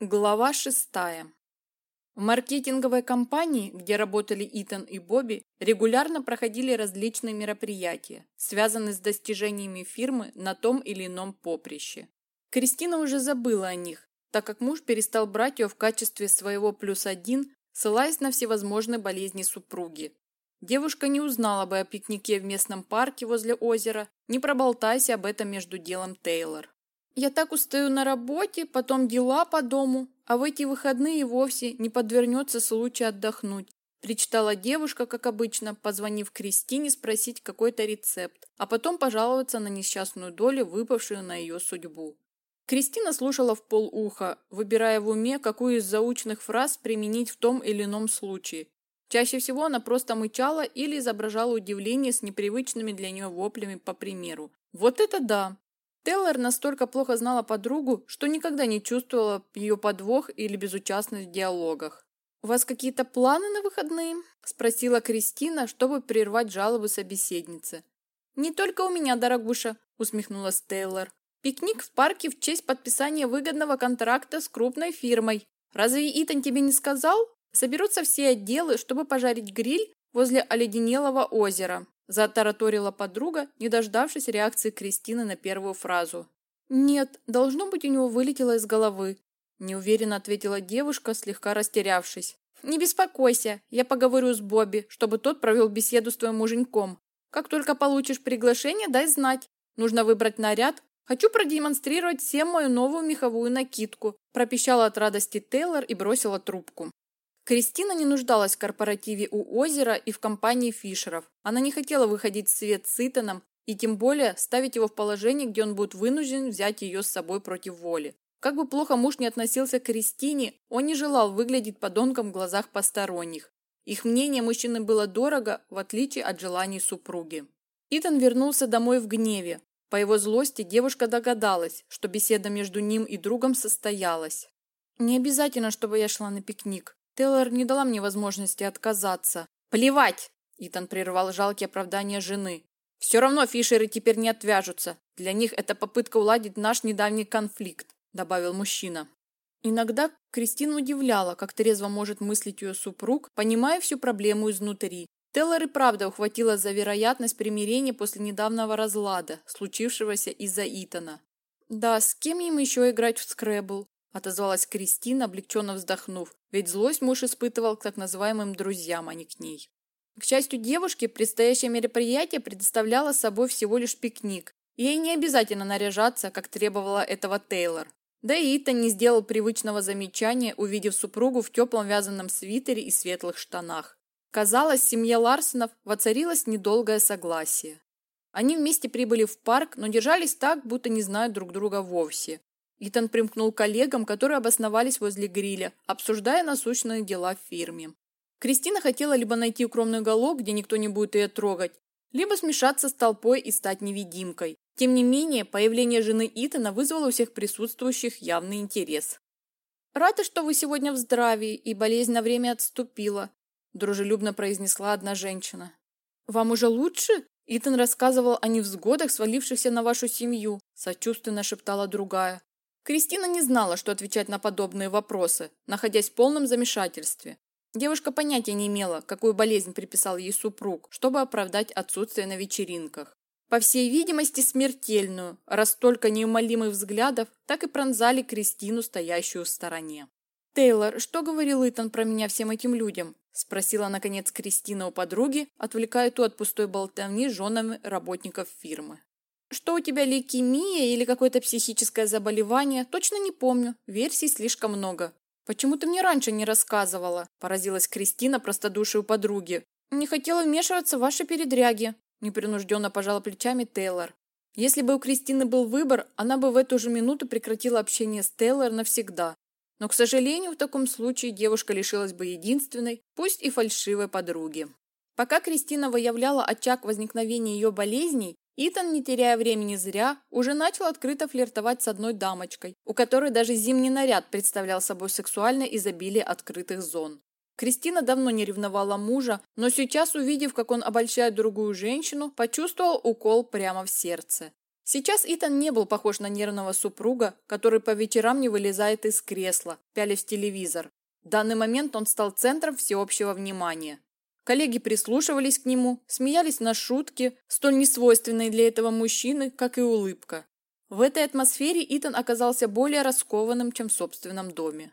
Глава шестая. В маркетинговой компании, где работали Итан и Бобби, регулярно проходили различные мероприятия, связанные с достижениями фирмы на том или ином поприще. Кристина уже забыла о них, так как муж перестал брать ее в качестве своего плюс один, ссылаясь на всевозможные болезни супруги. Девушка не узнала бы о пикнике в местном парке возле озера, не проболтайся об этом между делом Тейлор. Я так устаю на работе, потом дела по дому, а в эти выходные вовсе не подвернется случай отдохнуть. Причитала девушка, как обычно, позвонив Кристине спросить какой-то рецепт, а потом пожаловаться на несчастную долю, выпавшую на ее судьбу. Кристина слушала в полуха, выбирая в уме, какую из заученных фраз применить в том или ином случае. Чаще всего она просто мычала или изображала удивление с непривычными для нее воплями, по примеру. «Вот это да! Теллер настолько плохо знала подругу, что никогда не чувствовала ее подвох или безучастность в диалогах. «У вас какие-то планы на выходные?» – спросила Кристина, чтобы прервать жалобы собеседницы. «Не только у меня, дорогуша», – усмехнулась Тейлор. «Пикник в парке в честь подписания выгодного контракта с крупной фирмой. Разве Итан тебе не сказал? Соберутся все отделы, чтобы пожарить гриль возле оледенелого озера. Затараторила подруга, не дождавшись реакции Кристины на первую фразу. «Нет, должно быть, у него вылетело из головы», – неуверенно ответила девушка, слегка растерявшись. «Не беспокойся, я поговорю с Бобби, чтобы тот провел беседу с твоим муженьком. Как только получишь приглашение, дай знать. Нужно выбрать наряд. Хочу продемонстрировать всем мою новую меховую накидку», – пропищала от радости Тейлор и бросила трубку. Кристина не нуждалась в корпоративе у озера и в компании Фишеров. Она не хотела выходить в свет с Итаном и тем более ставить его в положение, где он будет вынужден взять ее с собой против воли. Как бы плохо муж не относился к Кристине, он не желал выглядеть подонком в глазах посторонних. Их мнение мужчины было дорого, в отличие от желаний супруги. Итан вернулся домой в гневе. По его злости девушка догадалась, что беседа между ним и другом состоялась. «Не обязательно, чтобы я шла на пикник», Тейлор не дала мне возможности отказаться. Плевать! Итан прервал жалкие оправдания жены. Все равно Фишеры теперь не отвяжутся. Для них это попытка уладить наш недавний конфликт, добавил мужчина. Иногда Кристина удивляла, как трезво может мыслить ее супруг, понимая всю проблему изнутри. Теллор и правда ухватила за вероятность примирения после недавнего разлада, случившегося из-за Итана. Да, с кем им еще играть в скребл? Отозвалась Кристина, облегченно вздохнув, ведь злость муж испытывал к так называемым друзьям, а не к ней. К счастью девушки, предстоящее мероприятие представляло собой всего лишь пикник, ей не обязательно наряжаться, как требовала этого Тейлор. Да и Итан не сделал привычного замечания, увидев супругу в теплом вязаном свитере и светлых штанах. Казалось, в семье Ларсонов воцарилось недолгое согласие. Они вместе прибыли в парк, но держались так, будто не знают друг друга вовсе. Итан примкнул к коллегам, которые обосновались возле гриля, обсуждая насущные дела в фирме. Кристина хотела либо найти укромный уголок, где никто не будет ее трогать, либо смешаться с толпой и стать невидимкой. Тем не менее, появление жены Итана вызвало у всех присутствующих явный интерес. «Рада, что вы сегодня в здравии, и болезнь на время отступила», дружелюбно произнесла одна женщина. «Вам уже лучше?» Итан рассказывал о невзгодах, свалившихся на вашу семью, сочувственно шептала другая. Кристина не знала, что отвечать на подобные вопросы, находясь в полном замешательстве. Девушка понятия не имела, какую болезнь приписал ей супруг, чтобы оправдать отсутствие на вечеринках. По всей видимости, смертельную, раз столько неумолимых взглядов так и пронзали Кристину, стоящую в стороне. «Тейлор, что говорил Итан про меня всем этим людям?» – спросила, наконец, Кристина у подруги, отвлекая ту от пустой болтовни женами работников фирмы. Что у тебя лейкемия или какое-то психическое заболевание, точно не помню. Версий слишком много. Почему ты мне раньше не рассказывала? Поразилась Кристина простодушию подруги. Не хотела вмешиваться в ваши передряги. Непринужденно пожала плечами Тейлор. Если бы у Кристины был выбор, она бы в эту же минуту прекратила общение с Тейлор навсегда. Но, к сожалению, в таком случае девушка лишилась бы единственной, пусть и фальшивой подруги. Пока Кристина выявляла очаг возникновения ее болезней, Итан, не теряя времени зря, уже начал открыто флиртовать с одной дамочкой, у которой даже зимний наряд представлял собой сексуальное изобилие открытых зон. Кристина давно не ревновала мужа, но сейчас, увидев, как он обольщает другую женщину, почувствовал укол прямо в сердце. Сейчас Итан не был похож на нервного супруга, который по вечерам не вылезает из кресла, пялясь в телевизор. В данный момент он стал центром всеобщего внимания. Коллеги прислушивались к нему, смеялись на шутки, столь несвойственные для этого мужчины, как и улыбка. В этой атмосфере Итан оказался более раскованным, чем в собственном доме.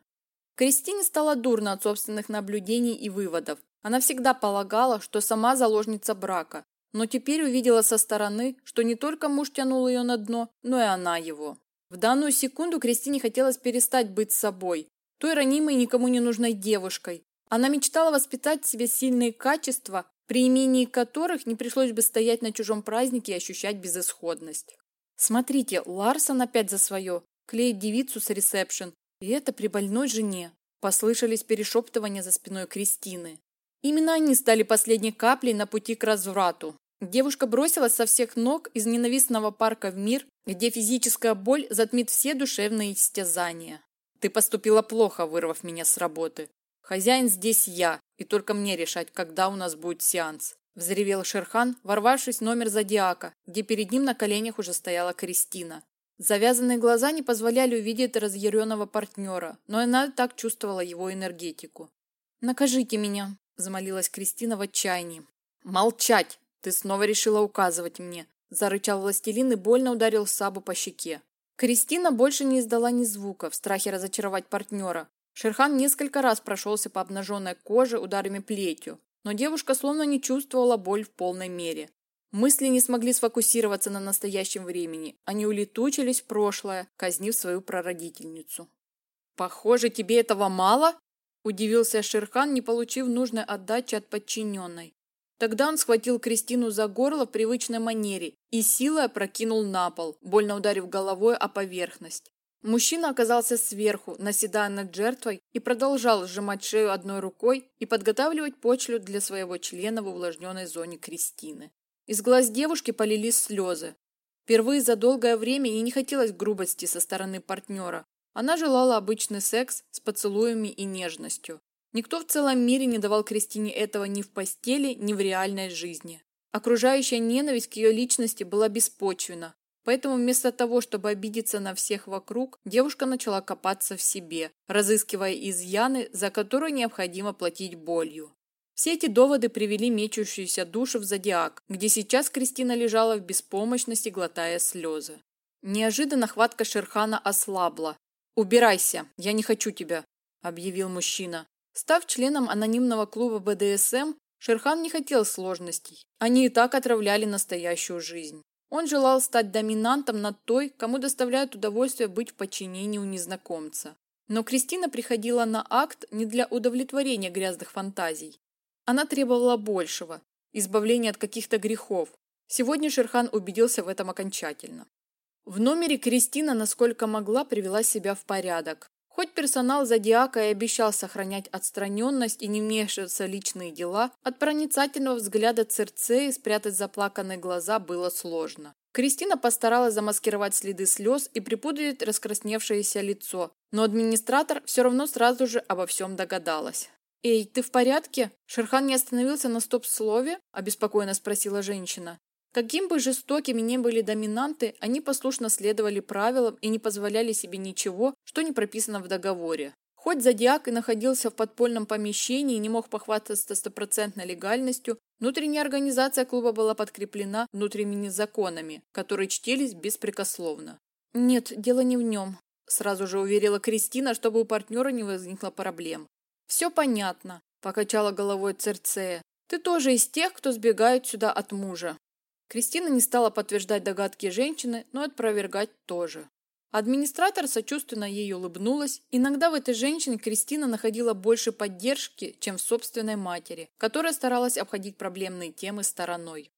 Кристине стало дурно от собственных наблюдений и выводов. Она всегда полагала, что сама заложница брака, но теперь увидела со стороны, что не только муж тянул ее на дно, но и она его. В данную секунду Кристине хотелось перестать быть собой, той ранимой никому не нужной девушкой, она мечтала воспитать в себе сильные качества, при имении которых не пришлось бы стоять на чужом празднике и ощущать безысходность. Смотрите, Ларсон опять за свое, клеит девицу с ресепшн, и это при больной жене. Послышались перешептывания за спиной Кристины. Именно они стали последней каплей на пути к разврату. Девушка бросилась со всех ног из ненавистного парка в мир, где физическая боль затмит все душевные истязания. Ты поступила плохо, вырвав меня с работы. Хозяин здесь я, и только мне решать, когда у нас будет сеанс. Взревел Шерхан, ворвавшись в номер зодиака, где перед ним на коленях уже стояла Кристина. Завязанные глаза не позволяли увидеть разъяренного партнера, но она так чувствовала его энергетику. «Накажите меня», – замолилась Кристина в отчаянии. «Молчать! Ты снова решила указывать мне!» – зарычал властелин и больно ударил Сабу по щеке. Кристина больше не издала ни звука в страхе разочаровать партнера, Шерхан несколько раз прошелся по обнаженной коже ударами плетью, но девушка словно не чувствовала боль в полной мере. Мысли не смогли сфокусироваться на настоящем времени, они улетучились в прошлое, казнив свою прародительницу. «Похоже, тебе этого мало?» – удивился Шерхан, не получив нужной отдачи от подчиненной. Тогда он схватил Кристину за горло в привычной манере и силой опрокинул на пол, больно ударив головой о поверхность. Мужчина оказался сверху, наседая над жертвой, и продолжал сжимать шею одной рукой и подготавливать почву для своего члена в увлажненной зоне Кристины. Из глаз девушки полились слезы. Впервые за долгое время ей не хотелось грубости со стороны партнера. Она желала обычный секс с поцелуями и нежностью. Никто в целом мире не давал Кристине этого ни в постели, ни в реальной жизни. Окружающая ненависть к ее личности была беспочвена, Поэтому вместо того, чтобы обидеться на всех вокруг, девушка начала копаться в себе, разыскивая изъяны, за которые необходимо платить болью. Все эти доводы привели мечущуюся душу в зодиак, где сейчас Кристина лежала в беспомощности, глотая слезы. Неожиданно хватка Шерхана ослабла. «Убирайся, я не хочу тебя», – объявил мужчина. Став членом анонимного клуба БДСМ, Шерхан не хотел сложностей. Они и так отравляли настоящую жизнь. Он желал стать доминантом над той, кому доставляет удовольствие быть в подчинении у незнакомца. Но Кристина приходила на акт не для удовлетворения грязных фантазий. Она требовала большего – избавления от каких-то грехов. Сегодня Шерхан убедился в этом окончательно. В номере Кристина, насколько могла, привела себя в порядок. Хоть персонал Зодиака и обещал сохранять отстраненность и не вмешиваться в личные дела, от проницательного взгляда Церцеи спрятать заплаканные глаза было сложно. Кристина постаралась замаскировать следы слез и припудрить раскрасневшееся лицо, но администратор все равно сразу же обо всем догадалась. «Эй, ты в порядке?» Шерхан не остановился на стоп-слове, обеспокоенно спросила женщина. Каким бы жестокими ни были доминанты, они послушно следовали правилам и не позволяли себе ничего, что не прописано в договоре. Хоть Зодиак и находился в подпольном помещении и не мог похвастаться стопроцентной легальностью, внутренняя организация клуба была подкреплена внутренними законами, которые чтились беспрекословно. «Нет, дело не в нем», – сразу же уверила Кристина, чтобы у партнера не возникло проблем. «Все понятно», – покачала головой Церцея. «Ты тоже из тех, кто сбегает сюда от мужа. Кристина не стала подтверждать догадки женщины, но опровергать тоже. Администратор сочувственно ей улыбнулась. Иногда в этой женщине Кристина находила больше поддержки, чем в собственной матери, которая старалась обходить проблемные темы стороной.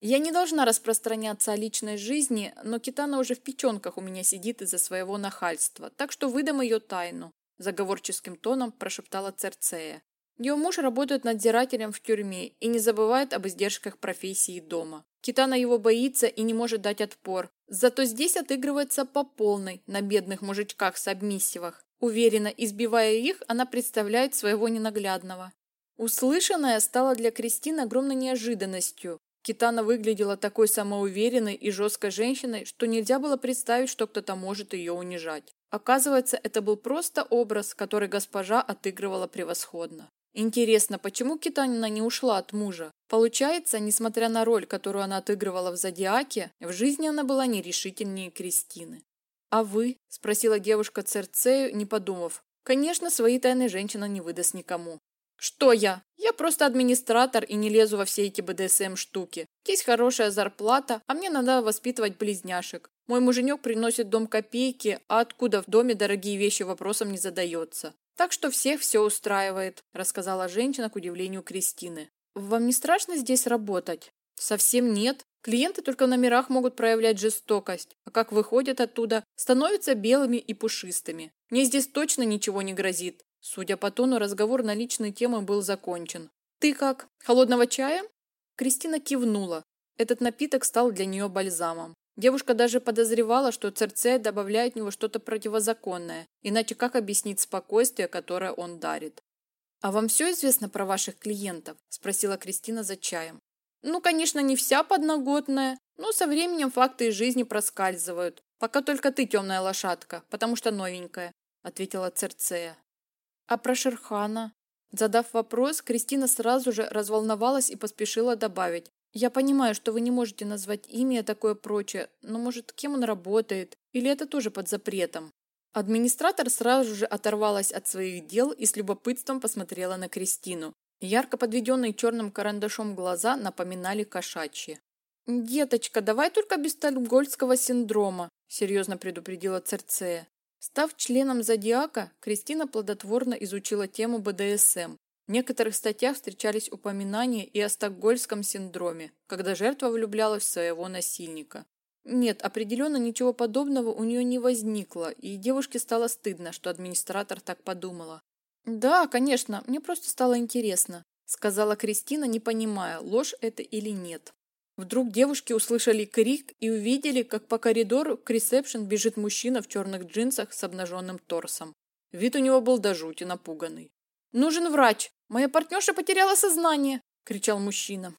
Я не должна распространяться о личной жизни, но Китана уже в печенках у меня сидит из-за своего нахальства, так что выдам ее тайну, заговорческим тоном прошептала Церцея. Ее муж работает надзирателем в тюрьме и не забывает об издержках профессии дома. Китана его боится и не может дать отпор. Зато здесь отыгрывается по полной на бедных мужичках-сабмиссивах. Уверенно избивая их, она представляет своего ненаглядного. Услышанное стало для Кристины огромной неожиданностью. Китана выглядела такой самоуверенной и жесткой женщиной, что нельзя было представить, что кто-то может ее унижать. Оказывается, это был просто образ, который госпожа отыгрывала превосходно. Интересно, почему Китанина не ушла от мужа? Получается, несмотря на роль, которую она отыгрывала в «Зодиаке», в жизни она была нерешительнее Кристины. «А вы?» – спросила девушка Церцею, не подумав. Конечно, свои тайны женщина не выдаст никому. Что я? Я просто администратор и не лезу во все эти БДСМ-штуки. Есть хорошая зарплата, а мне надо воспитывать близняшек. Мой муженек приносит дом копейки, а откуда в доме дорогие вещи вопросом не задается. Так что всех все устраивает, рассказала женщина к удивлению Кристины. Вам не страшно здесь работать? Совсем нет. Клиенты только в номерах могут проявлять жестокость, а как выходят оттуда, становятся белыми и пушистыми. Мне здесь точно ничего не грозит. Судя по тону, разговор на личные темы был закончен. «Ты как? Холодного чая?» Кристина кивнула. Этот напиток стал для нее бальзамом. Девушка даже подозревала, что Церцея добавляет в него что-то противозаконное, иначе как объяснить спокойствие, которое он дарит? «А вам все известно про ваших клиентов?» – спросила Кристина за чаем. «Ну, конечно, не вся подноготная, но со временем факты из жизни проскальзывают. Пока только ты темная лошадка, потому что новенькая», – ответила Церцея. «А про Шерхана?» Задав вопрос, Кристина сразу же разволновалась и поспешила добавить. Я понимаю, что вы не можете назвать имя и такое прочее, но, может, кем он работает? Или это тоже под запретом? Администратор сразу же оторвалась от своих дел и с любопытством посмотрела на Кристину. Ярко подведенные черным карандашом глаза напоминали кошачьи. «Деточка, давай только без стокгольмского синдрома», – серьезно предупредила Церцея. Став членом Зодиака, Кристина плодотворно изучила тему БДСМ, некоторых статьях встречались упоминания и о стокгольмском синдроме, когда жертва влюблялась в своего насильника. Нет, определенно ничего подобного у нее не возникло, и девушке стало стыдно, что администратор так подумала. «Да, конечно, мне просто стало интересно», – сказала Кристина, не понимая, ложь это или нет. Вдруг девушки услышали крик и увидели, как по коридору к ресепшн бежит мужчина в черных джинсах с обнаженным торсом. Вид у него был до жути напуганный. «Нужен врач! Моя партнерша потеряла сознание!» – кричал мужчина.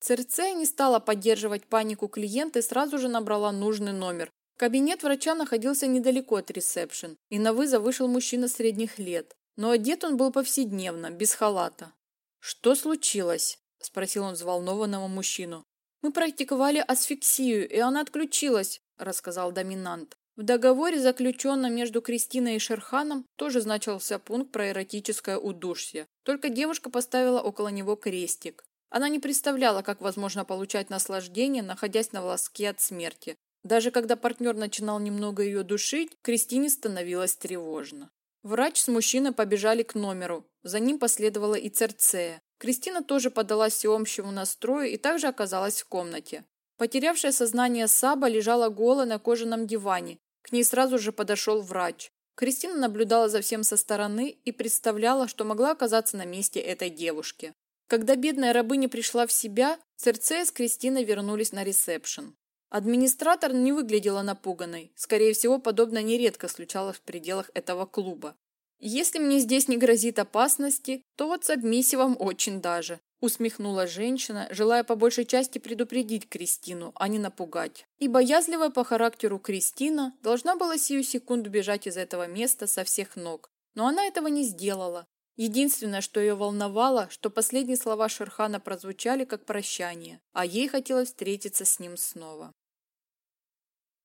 Церцея не стала поддерживать панику клиента и сразу же набрала нужный номер. Кабинет врача находился недалеко от ресепшн, и на вызов вышел мужчина средних лет. Но одет он был повседневно, без халата. «Что случилось?» – спросил он взволнованного мужчину. «Мы практиковали асфиксию, и она отключилась», – рассказал доминант. В договоре, заключенном между Кристиной и Шерханом, тоже значился пункт про эротическое удушье. Только девушка поставила около него крестик. Она не представляла, как возможно получать наслаждение, находясь на волоске от смерти. Даже когда партнер начинал немного ее душить, Кристине становилось тревожно. Врач с мужчиной побежали к номеру. За ним последовала и Церцея. Кристина тоже подалась всеобщему настрою и также оказалась в комнате. Потерявшая сознание Саба лежала голая на кожаном диване, к ней сразу же подошел врач. Кристина наблюдала за всем со стороны и представляла, что могла оказаться на месте этой девушки. Когда бедная рабыня пришла в себя, Церцея с Кристиной вернулись на ресепшн. Администратор не выглядела напуганной. Скорее всего, подобное нередко случалось в пределах этого клуба. Если мне здесь не грозит опасности, то вот с обмисивом очень даже. Усмехнула женщина, желая по большей части предупредить Кристину, а не напугать. И боязливая по характеру Кристина должна была сию секунду бежать из этого места со всех ног. Но она этого не сделала. Единственное, что ее волновало, что последние слова Шерхана прозвучали как прощание, а ей хотелось встретиться с ним снова.